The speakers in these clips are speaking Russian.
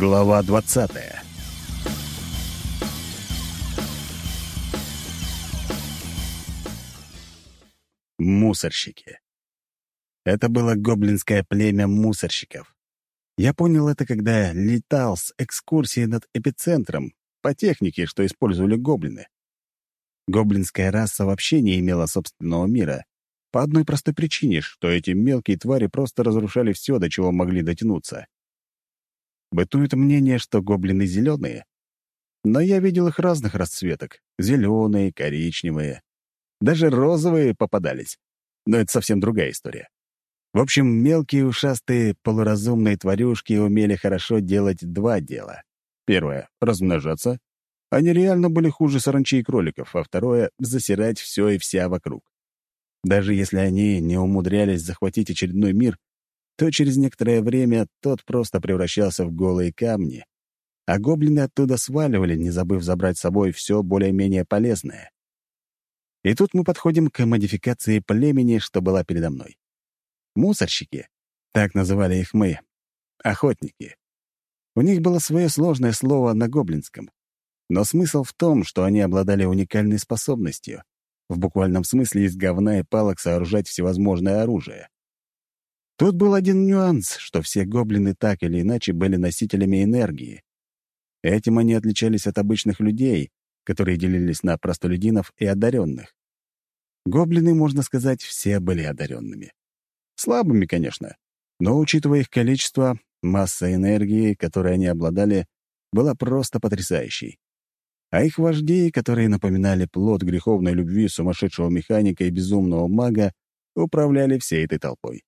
Глава 20 Мусорщики. Это было гоблинское племя мусорщиков. Я понял это, когда летал с экскурсией над эпицентром по технике, что использовали гоблины. Гоблинская раса вообще не имела собственного мира, по одной простой причине, что эти мелкие твари просто разрушали все, до чего могли дотянуться. Бытует мнение, что гоблины зеленые, но я видел их разных расцветок — зеленые, коричневые. Даже розовые попадались. Но это совсем другая история. В общем, мелкие ушастые полуразумные тварюшки умели хорошо делать два дела. Первое — размножаться. Они реально были хуже саранчи и кроликов, а второе — засирать все и вся вокруг. Даже если они не умудрялись захватить очередной мир, то через некоторое время тот просто превращался в голые камни, а гоблины оттуда сваливали, не забыв забрать с собой все более-менее полезное. И тут мы подходим к модификации племени, что была передо мной. Мусорщики, так называли их мы, охотники. У них было свое сложное слово на гоблинском, но смысл в том, что они обладали уникальной способностью в буквальном смысле из говна и палок сооружать всевозможное оружие. Тут был один нюанс, что все гоблины так или иначе были носителями энергии. Этим они отличались от обычных людей, которые делились на простолюдинов и одаренных. Гоблины, можно сказать, все были одаренными. Слабыми, конечно, но, учитывая их количество, масса энергии, которой они обладали, была просто потрясающей а их вожди, которые напоминали плод греховной любви сумасшедшего механика и безумного мага, управляли всей этой толпой.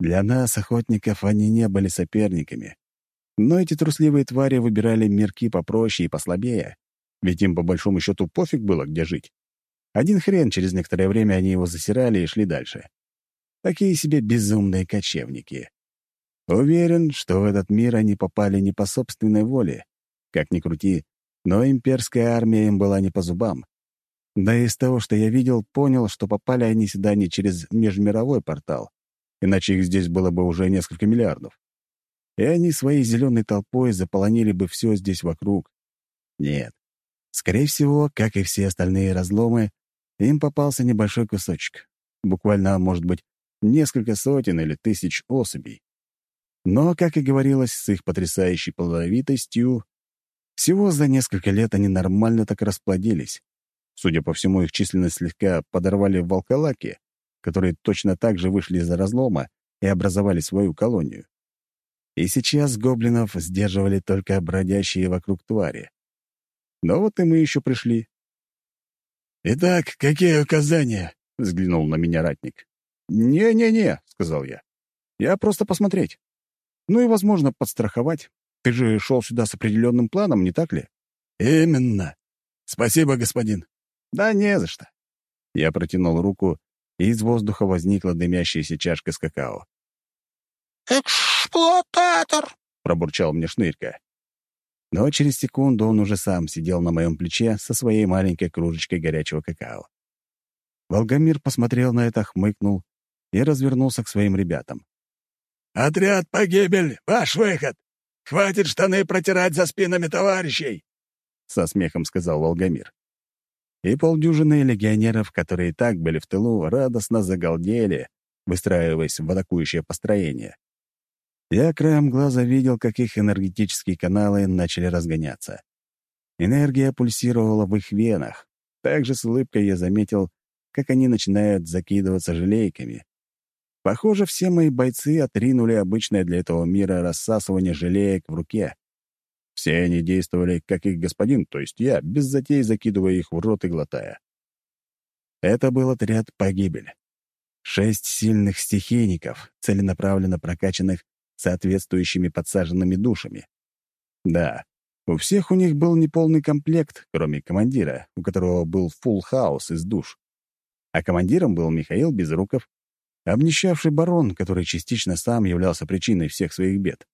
Для нас, охотников, они не были соперниками. Но эти трусливые твари выбирали мирки попроще и послабее, ведь им по большому счету пофиг было, где жить. Один хрен, через некоторое время они его засирали и шли дальше. Такие себе безумные кочевники. Уверен, что в этот мир они попали не по собственной воле. Как ни крути, но имперская армия им была не по зубам. Да и из того, что я видел, понял, что попали они сюда не через межмировой портал, иначе их здесь было бы уже несколько миллиардов. И они своей зеленой толпой заполонили бы все здесь вокруг. Нет. Скорее всего, как и все остальные разломы, им попался небольшой кусочек. Буквально, может быть, несколько сотен или тысяч особей. Но, как и говорилось, с их потрясающей плодовитостью всего за несколько лет они нормально так расплодились. Судя по всему, их численность слегка подорвали волколаки, которые точно так же вышли из разлома и образовали свою колонию. И сейчас гоблинов сдерживали только бродящие вокруг твари. Но вот и мы еще пришли. «Итак, какие указания?» — взглянул на меня ратник. «Не-не-не», — сказал я. «Я просто посмотреть. Ну и, возможно, подстраховать. Ты же шел сюда с определенным планом, не так ли?» «Именно. Спасибо, господин». «Да не за что». Я протянул руку, и из воздуха возникла дымящаяся чашка с какао. «Эксплуататор!» — пробурчал мне шнырька. Но через секунду он уже сам сидел на моем плече со своей маленькой кружечкой горячего какао. Волгомир посмотрел на это, хмыкнул и развернулся к своим ребятам. «Отряд погибель! Ваш выход! Хватит штаны протирать за спинами товарищей!» — со смехом сказал Волгомир. И полдюжины легионеров, которые и так были в тылу, радостно загалдели, выстраиваясь в атакующее построение. Я краем глаза видел, как их энергетические каналы начали разгоняться. Энергия пульсировала в их венах. Также с улыбкой я заметил, как они начинают закидываться желейками, Похоже, все мои бойцы отринули обычное для этого мира рассасывание желеек в руке. Все они действовали, как их господин, то есть я, без затей закидывая их в рот и глотая. Это был отряд «Погибель». Шесть сильных стихийников, целенаправленно прокачанных соответствующими подсаженными душами. Да, у всех у них был неполный комплект, кроме командира, у которого был фулл хаус из душ. А командиром был Михаил Безруков, Обнищавший барон, который частично сам являлся причиной всех своих бед.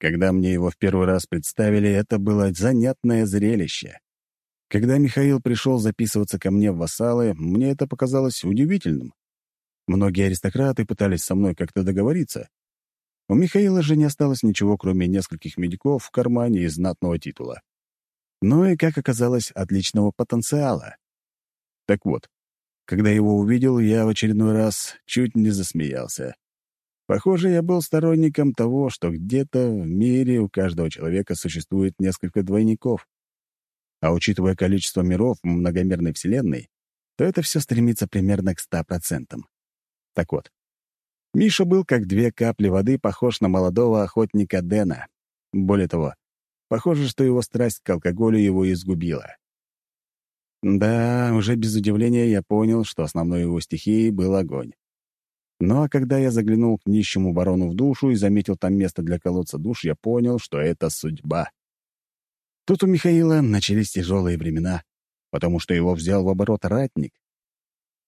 Когда мне его в первый раз представили, это было занятное зрелище. Когда Михаил пришел записываться ко мне в вассалы, мне это показалось удивительным. Многие аристократы пытались со мной как-то договориться. У Михаила же не осталось ничего, кроме нескольких медиков в кармане и знатного титула. Ну и, как оказалось, отличного потенциала. Так вот, когда его увидел, я в очередной раз чуть не засмеялся. Похоже, я был сторонником того, что где-то в мире у каждого человека существует несколько двойников. А учитывая количество миров в многомерной Вселенной, то это все стремится примерно к 100%. Так вот, Миша был как две капли воды похож на молодого охотника Дэна. Более того, похоже, что его страсть к алкоголю его изгубила. Да, уже без удивления я понял, что основной его стихией был огонь. Ну а когда я заглянул к нищему барону в душу и заметил там место для колодца душ, я понял, что это судьба. Тут у Михаила начались тяжелые времена, потому что его взял в оборот ратник.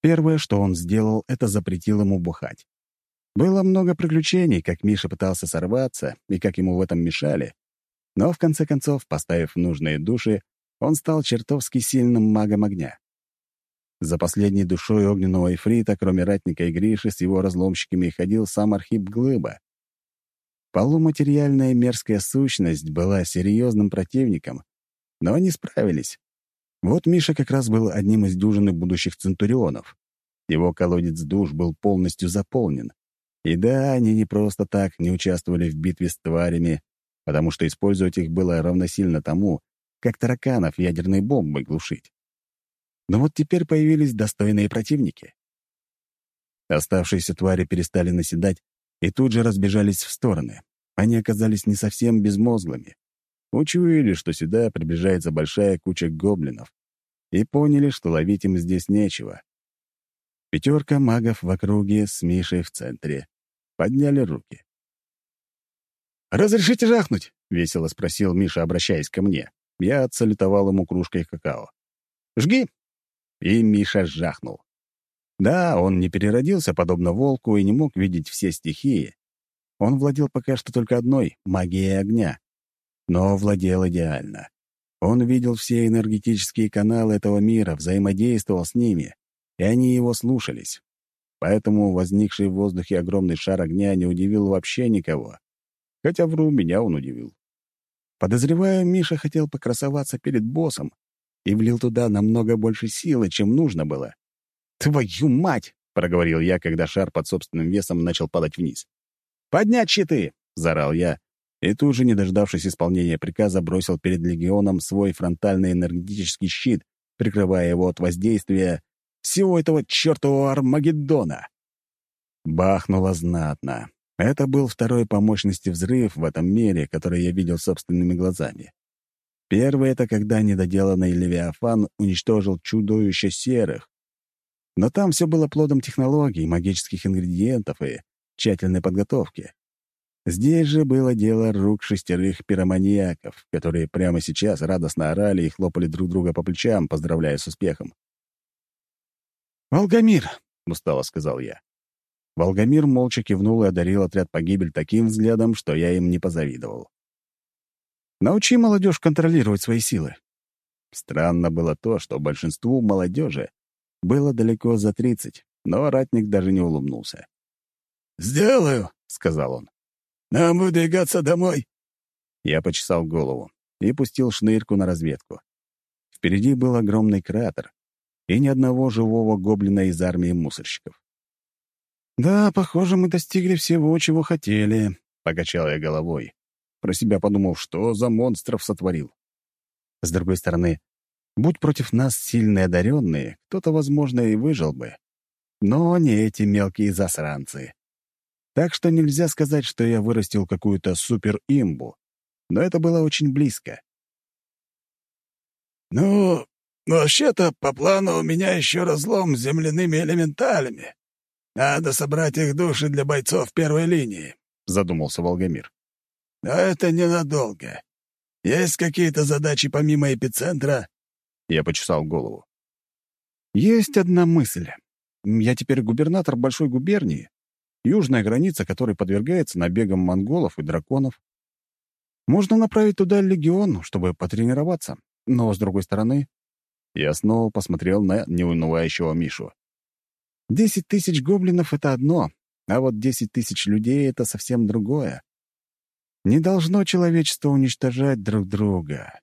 Первое, что он сделал, это запретил ему бухать. Было много приключений, как Миша пытался сорваться и как ему в этом мешали. Но в конце концов, поставив нужные души, он стал чертовски сильным магом огня. За последней душой огненного эфрита, кроме ратника и Гриши, с его разломщиками ходил сам Архип Глыба. Полуматериальная мерзкая сущность была серьезным противником, но они справились. Вот Миша как раз был одним из дюжины будущих центурионов. Его колодец душ был полностью заполнен. И да, они не просто так не участвовали в битве с тварями, потому что использовать их было равносильно тому, как тараканов ядерной бомбой глушить. Но вот теперь появились достойные противники. Оставшиеся твари перестали наседать и тут же разбежались в стороны. Они оказались не совсем безмозглыми. Учуяли, что сюда приближается большая куча гоблинов, и поняли, что ловить им здесь нечего. Пятерка магов в округе с Мишей в центре подняли руки. «Разрешите жахнуть?» — весело спросил Миша, обращаясь ко мне. Я отсалютовал ему кружкой какао. «Жги!» И Миша жахнул. Да, он не переродился, подобно волку, и не мог видеть все стихии. Он владел пока что только одной — магией огня. Но владел идеально. Он видел все энергетические каналы этого мира, взаимодействовал с ними, и они его слушались. Поэтому возникший в воздухе огромный шар огня не удивил вообще никого. Хотя, вру, меня он удивил. Подозреваю, Миша хотел покрасоваться перед боссом и влил туда намного больше силы, чем нужно было. «Твою мать!» — проговорил я, когда шар под собственным весом начал падать вниз. «Поднять щиты!» — заорал я, и тут же, не дождавшись исполнения приказа, бросил перед легионом свой фронтальный энергетический щит, прикрывая его от воздействия всего этого чертового Армагеддона. Бахнуло знатно. Это был второй по мощности взрыв в этом мире, который я видел собственными глазами. Первый — это когда недоделанный Левиафан уничтожил чудовище серых. Но там все было плодом технологий, магических ингредиентов и тщательной подготовки. Здесь же было дело рук шестерых пироманьяков, которые прямо сейчас радостно орали и хлопали друг друга по плечам, поздравляя с успехом. «Волгомир!» — устало сказал я. Волгомир молча кивнул и одарил отряд погибель таким взглядом, что я им не позавидовал. «Научи молодежь контролировать свои силы». Странно было то, что большинству молодежи было далеко за тридцать, но ратник даже не улыбнулся. «Сделаю», — сказал он. «Нам выдвигаться домой». Я почесал голову и пустил шнырьку на разведку. Впереди был огромный кратер, и ни одного живого гоблина из армии мусорщиков. «Да, похоже, мы достигли всего, чего хотели», — покачал я головой, про себя подумав, что за монстров сотворил. С другой стороны, будь против нас сильные одаренные, кто-то, возможно, и выжил бы. Но не эти мелкие засранцы. Так что нельзя сказать, что я вырастил какую-то супер-имбу, но это было очень близко. «Ну, Вообще-то, по плану у меня еще разлом с земляными элементалями. Надо собрать их души для бойцов первой линии», — задумался Волгомир. «Но это ненадолго. Есть какие-то задачи помимо эпицентра?» Я почесал голову. «Есть одна мысль. Я теперь губернатор большой губернии, южная граница которой подвергается набегам монголов и драконов. Можно направить туда легион, чтобы потренироваться. Но, с другой стороны, я снова посмотрел на неунывающего Мишу. «Десять тысяч гоблинов — это одно, А вот десять тысяч людей — это совсем другое. Не должно человечество уничтожать друг друга.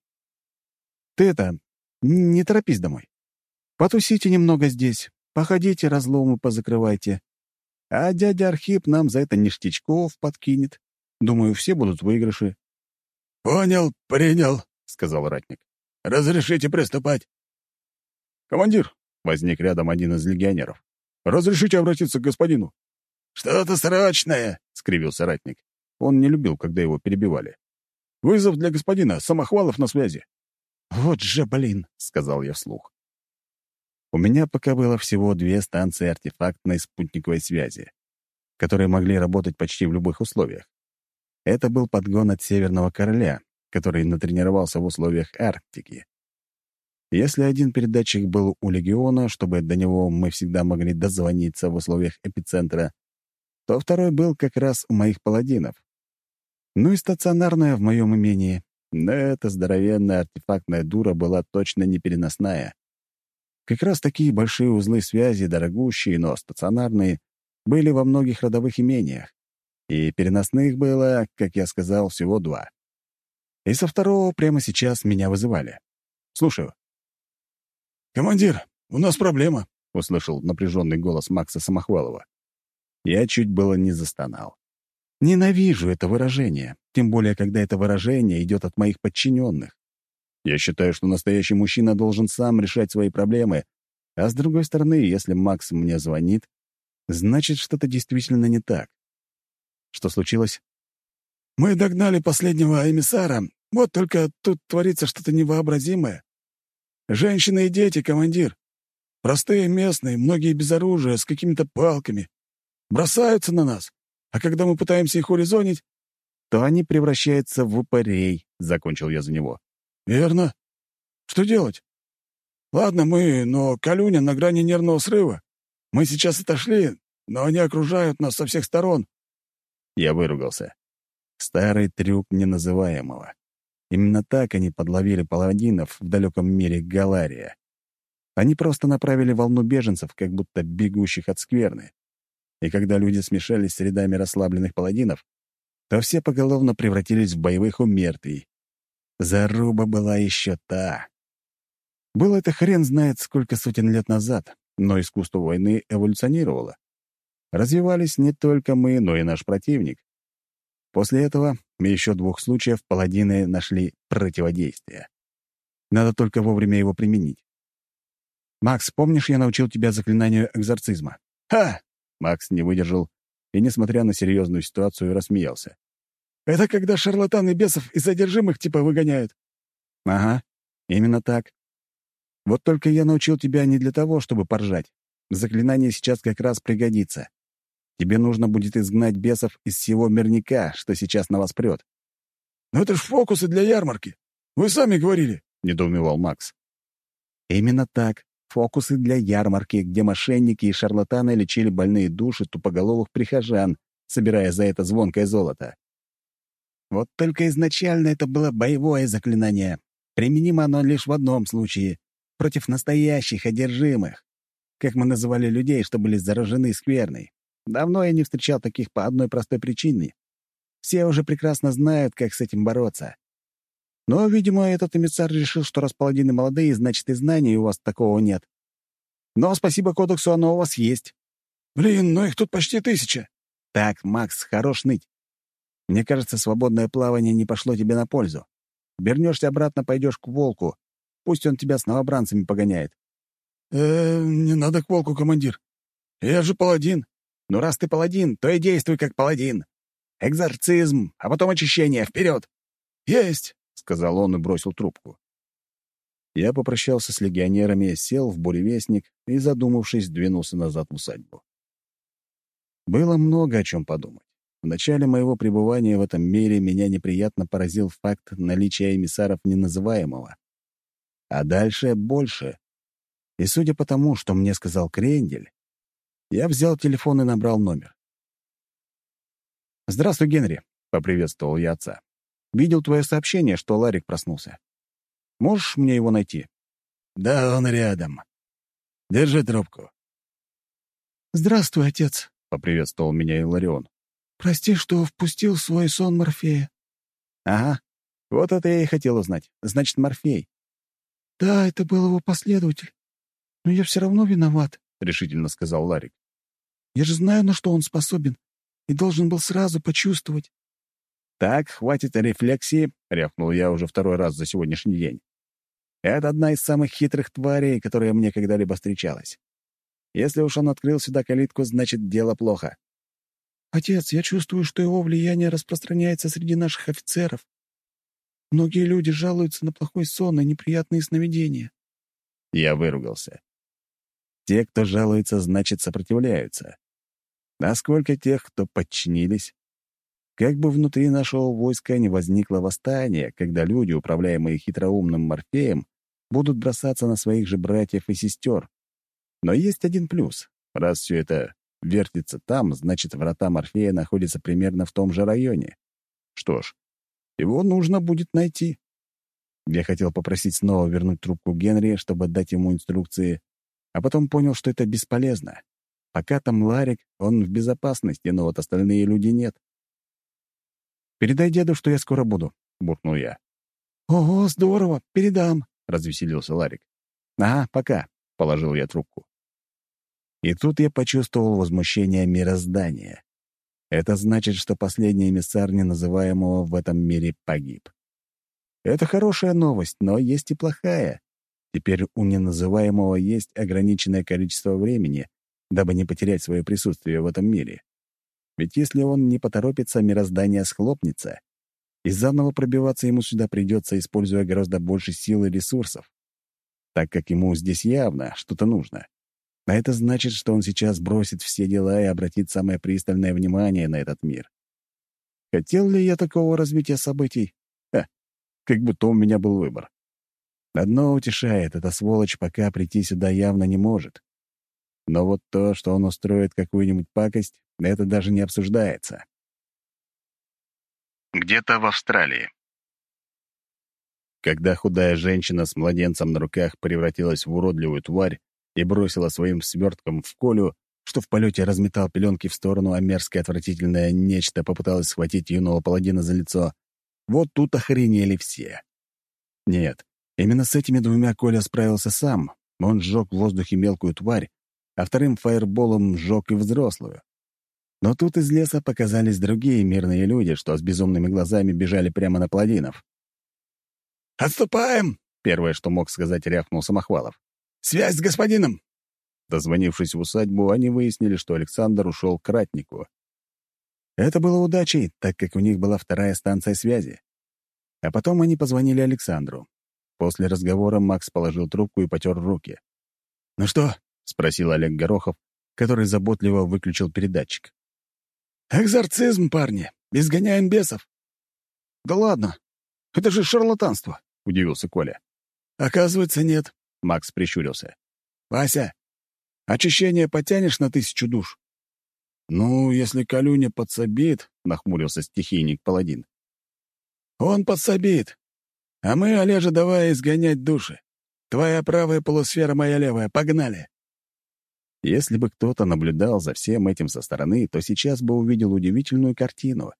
Ты это, не торопись домой. Потусите немного здесь, походите, разломы позакрывайте. А дядя Архип нам за это ништячков подкинет. Думаю, все будут выигрыши. — Понял, принял, — сказал ратник. — Разрешите приступать. — Командир, — возник рядом один из легионеров, — разрешите обратиться к господину. — Что-то срочное, — скривился ратник. Он не любил, когда его перебивали. «Вызов для господина, Самохвалов на связи». «Вот же, блин», — сказал я вслух. У меня пока было всего две станции артефактной спутниковой связи, которые могли работать почти в любых условиях. Это был подгон от Северного Короля, который натренировался в условиях Арктики. Если один передатчик был у Легиона, чтобы до него мы всегда могли дозвониться в условиях эпицентра, то второй был как раз у моих паладинов. Ну и стационарная в моем имении. Но эта здоровенная артефактная дура была точно непереносная. Как раз такие большие узлы связи, дорогущие, но стационарные, были во многих родовых имениях. И переносных было, как я сказал, всего два. И со второго прямо сейчас меня вызывали. Слушаю. «Командир, у нас проблема», — услышал напряженный голос Макса Самохвалова. Я чуть было не застонал. Ненавижу это выражение, тем более, когда это выражение идет от моих подчиненных. Я считаю, что настоящий мужчина должен сам решать свои проблемы, а с другой стороны, если Макс мне звонит, значит, что-то действительно не так. Что случилось? «Мы догнали последнего эмиссара, вот только тут творится что-то невообразимое. Женщины и дети, командир. Простые местные, многие без оружия, с какими-то палками. Бросаются на нас. А когда мы пытаемся их урезонить, то они превращаются в упырей», — закончил я за него. «Верно. Что делать? Ладно, мы, но Калюня на грани нервного срыва. Мы сейчас отошли, но они окружают нас со всех сторон». Я выругался. Старый трюк неназываемого. Именно так они подловили паладинов в далеком мире Галария. Они просто направили волну беженцев, как будто бегущих от скверны и когда люди смешались с рядами расслабленных паладинов, то все поголовно превратились в боевых умертвий. Заруба была еще та. Было это хрен знает сколько сотен лет назад, но искусство войны эволюционировало. Развивались не только мы, но и наш противник. После этого еще двух случаев паладины нашли противодействие. Надо только вовремя его применить. «Макс, помнишь, я научил тебя заклинанию экзорцизма?» «Ха! Макс не выдержал и, несмотря на серьезную ситуацию, рассмеялся. «Это когда шарлатаны бесов и задержимых типа выгоняют». «Ага, именно так. Вот только я научил тебя не для того, чтобы поржать. Заклинание сейчас как раз пригодится. Тебе нужно будет изгнать бесов из всего мирника, что сейчас на вас прет». «Но это ж фокусы для ярмарки. Вы сами говорили», — недоумевал Макс. «Именно так. Фокусы для ярмарки, где мошенники и шарлатаны лечили больные души тупоголовых прихожан, собирая за это звонкое золото. Вот только изначально это было боевое заклинание. Применимо оно лишь в одном случае — против настоящих одержимых. Как мы называли людей, что были заражены скверной. Давно я не встречал таких по одной простой причине. Все уже прекрасно знают, как с этим бороться. Но, видимо, этот эмиссар решил, что раз паладины молодые, значит, и знаний у вас такого нет. Но спасибо кодексу, оно у вас есть. Блин, но их тут почти тысяча. Так, Макс, хорош ныть. Мне кажется, свободное плавание не пошло тебе на пользу. Вернешься обратно, пойдешь к волку. Пусть он тебя с новобранцами погоняет. Э, не надо к волку, командир. Я же паладин. Ну, раз ты паладин, то и действуй как паладин. Экзорцизм, а потом очищение. Вперед! Есть! — сказал он и бросил трубку. Я попрощался с легионерами, сел в буревестник и, задумавшись, двинулся назад в усадьбу. Было много о чем подумать. В начале моего пребывания в этом мире меня неприятно поразил факт наличия эмиссаров неназываемого. А дальше больше. И судя по тому, что мне сказал Крендель, я взял телефон и набрал номер. «Здравствуй, Генри», — поприветствовал я отца. Видел твое сообщение, что Ларик проснулся. Можешь мне его найти?» «Да, он рядом. Держи трубку». «Здравствуй, отец», — поприветствовал меня Иларион. «Прости, что впустил в свой сон Морфея». «Ага, вот это я и хотел узнать. Значит, Морфей». «Да, это был его последователь. Но я все равно виноват», — решительно сказал Ларик. «Я же знаю, на что он способен, и должен был сразу почувствовать». «Так, хватит рефлексии», — рявкнул я уже второй раз за сегодняшний день. «Это одна из самых хитрых тварей, которая мне когда-либо встречалась. Если уж он открыл сюда калитку, значит, дело плохо». «Отец, я чувствую, что его влияние распространяется среди наших офицеров. Многие люди жалуются на плохой сон и неприятные сновидения». Я выругался. Те, кто жалуется, значит, сопротивляются. А сколько тех, кто подчинились? Как бы внутри нашего войска не возникло восстание, когда люди, управляемые хитроумным Морфеем, будут бросаться на своих же братьев и сестер. Но есть один плюс. Раз все это вертится там, значит, врата Морфея находятся примерно в том же районе. Что ж, его нужно будет найти. Я хотел попросить снова вернуть трубку Генри, чтобы дать ему инструкции, а потом понял, что это бесполезно. Пока там Ларик, он в безопасности, но вот остальные люди нет. «Передай деду, что я скоро буду», — буркнул я. «Ого, здорово, передам», — развеселился Ларик. «Ага, пока», — положил я трубку. И тут я почувствовал возмущение мироздания. Это значит, что последний эмиссар неназываемого в этом мире погиб. Это хорошая новость, но есть и плохая. Теперь у неназываемого есть ограниченное количество времени, дабы не потерять свое присутствие в этом мире. Ведь если он не поторопится, мироздание схлопнется, и заново пробиваться ему сюда придется, используя гораздо больше сил и ресурсов, так как ему здесь явно что-то нужно. А это значит, что он сейчас бросит все дела и обратит самое пристальное внимание на этот мир. Хотел ли я такого развития событий? Ха, как будто у меня был выбор. Одно утешает, эта сволочь пока прийти сюда явно не может. Но вот то, что он устроит какую-нибудь пакость, это даже не обсуждается. Где-то в Австралии. Когда худая женщина с младенцем на руках превратилась в уродливую тварь, и бросила своим свертком в Колю, что в полете разметал пеленки в сторону, а мерзкое отвратительное нечто попыталось схватить юного паладина за лицо. Вот тут охренели все. Нет, именно с этими двумя Коля справился сам. Он сжег в воздухе мелкую тварь, а вторым фаерболом сжег и взрослую. Но тут из леса показались другие мирные люди, что с безумными глазами бежали прямо на паладинов. «Отступаем!» — первое, что мог сказать, рявкнул Самохвалов. Связь с господином!» Дозвонившись в усадьбу, они выяснили, что Александр ушел к Ратнику. Это было удачей, так как у них была вторая станция связи. А потом они позвонили Александру. После разговора Макс положил трубку и потер руки. «Ну что?» — спросил Олег Горохов, который заботливо выключил передатчик. «Экзорцизм, парни! Изгоняем бесов!» «Да ладно! Это же шарлатанство!» — удивился Коля. «Оказывается, нет. Макс прищурился. «Вася, очищение потянешь на тысячу душ?» «Ну, если Калюня подсобит», — нахмурился стихийник-паладин. «Он подсобит. А мы, Олежа, давай изгонять души. Твоя правая полусфера, моя левая. Погнали!» Если бы кто-то наблюдал за всем этим со стороны, то сейчас бы увидел удивительную картину.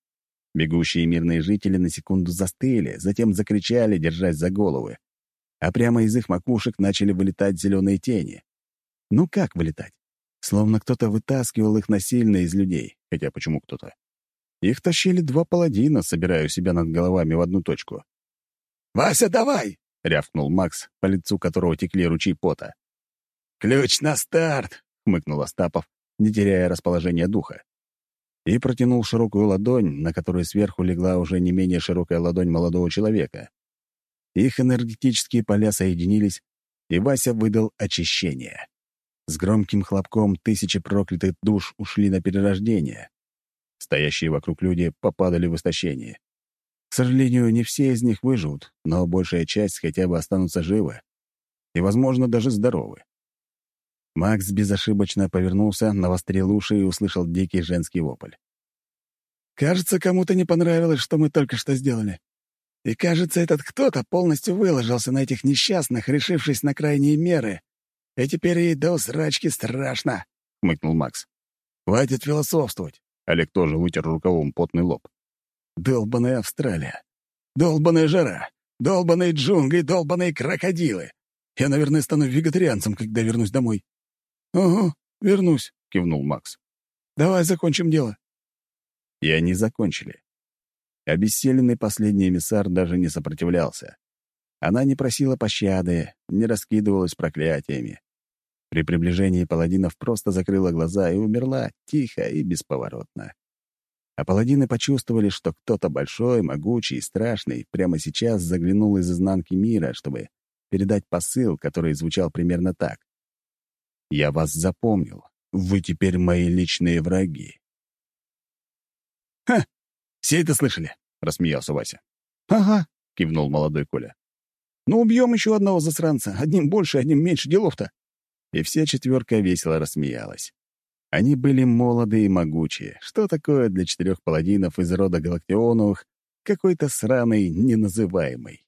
Бегущие мирные жители на секунду застыли, затем закричали, держась за головы а прямо из их макушек начали вылетать зеленые тени. Ну как вылетать? Словно кто-то вытаскивал их насильно из людей. Хотя почему кто-то? Их тащили два паладина, собирая у себя над головами в одну точку. «Вася, давай!» — рявкнул Макс, по лицу которого текли ручей пота. «Ключ на старт!» — хмыкнул Остапов, не теряя расположения духа. И протянул широкую ладонь, на которой сверху легла уже не менее широкая ладонь молодого человека. Их энергетические поля соединились, и Вася выдал очищение. С громким хлопком тысячи проклятых душ ушли на перерождение. Стоящие вокруг люди попадали в истощение. К сожалению, не все из них выживут, но большая часть хотя бы останутся живы. И, возможно, даже здоровы. Макс безошибочно повернулся, навострил уши и услышал дикий женский вопль. «Кажется, кому-то не понравилось, что мы только что сделали. И, кажется, этот кто-то полностью выложился на этих несчастных, решившись на крайние меры. И теперь ей до срачки страшно», — хмыкнул Макс. «Хватит философствовать!» — Олег тоже вытер рукавом потный лоб. «Долбаная Австралия! Долбаная жара! Долбаные джунгли, долбаные крокодилы! Я, наверное, стану вегетарианцем, когда вернусь домой». «Ага, вернусь», — кивнул Макс. «Давай закончим дело». И они закончили. Обессиленный последний эмиссар даже не сопротивлялся. Она не просила пощады, не раскидывалась проклятиями. При приближении паладинов просто закрыла глаза и умерла тихо и бесповоротно. А паладины почувствовали, что кто-то большой, могучий и страшный прямо сейчас заглянул из изнанки мира, чтобы передать посыл, который звучал примерно так. «Я вас запомнил. Вы теперь мои личные враги». «Ха! Все это слышали?» — рассмеялся Вася. «Ага», — кивнул молодой Коля. «Ну, убьем еще одного засранца. Одним больше, одним меньше делов-то». И вся четверка весело рассмеялась. Они были молоды и могучие. Что такое для четырех паладинов из рода Галактионовых какой-то сраный неназываемый?